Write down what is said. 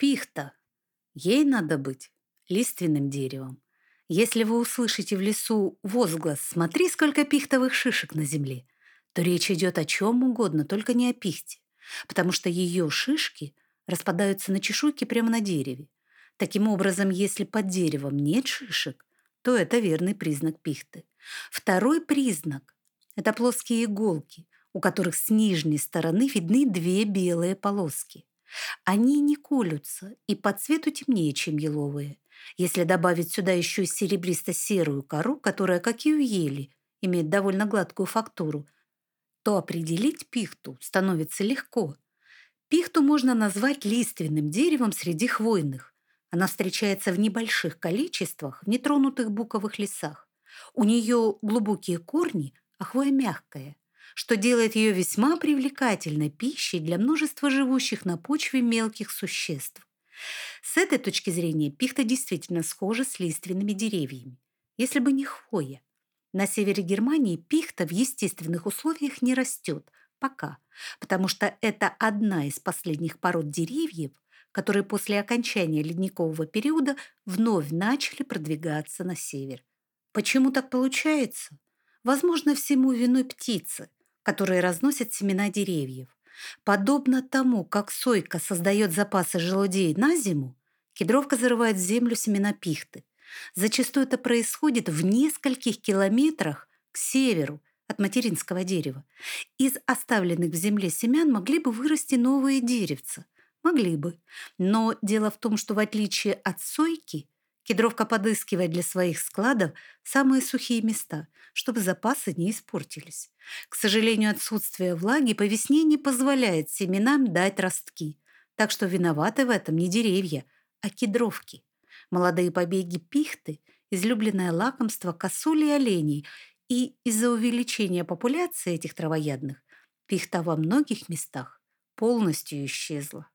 Пихта. Ей надо быть лиственным деревом. Если вы услышите в лесу возглас «Смотри, сколько пихтовых шишек на земле», то речь идет о чем угодно, только не о пихте, потому что ее шишки распадаются на чешуйки прямо на дереве. Таким образом, если под деревом нет шишек, то это верный признак пихты. Второй признак – это плоские иголки, у которых с нижней стороны видны две белые полоски. Они не колются и по цвету темнее, чем еловые. Если добавить сюда еще серебристо-серую кору, которая, как и у ели, имеет довольно гладкую фактуру, то определить пихту становится легко. Пихту можно назвать лиственным деревом среди хвойных. Она встречается в небольших количествах в нетронутых буковых лесах. У нее глубокие корни, а хвоя мягкая что делает ее весьма привлекательной пищей для множества живущих на почве мелких существ. С этой точки зрения пихта действительно схожа с лиственными деревьями, если бы не хвоя. На севере Германии пихта в естественных условиях не растет пока, потому что это одна из последних пород деревьев, которые после окончания ледникового периода вновь начали продвигаться на север. Почему так получается? Возможно, всему виной птицы, которые разносят семена деревьев. Подобно тому, как сойка создает запасы желудей на зиму, кедровка зарывает в землю семена пихты. Зачастую это происходит в нескольких километрах к северу от материнского дерева. Из оставленных в земле семян могли бы вырасти новые деревца. Могли бы. Но дело в том, что в отличие от сойки, Кедровка подыскивает для своих складов самые сухие места, чтобы запасы не испортились. К сожалению, отсутствие влаги по весне не позволяет семенам дать ростки, так что виноваты в этом не деревья, а кедровки. Молодые побеги пихты – излюбленное лакомство косули и оленей, и из-за увеличения популяции этих травоядных пихта во многих местах полностью исчезла.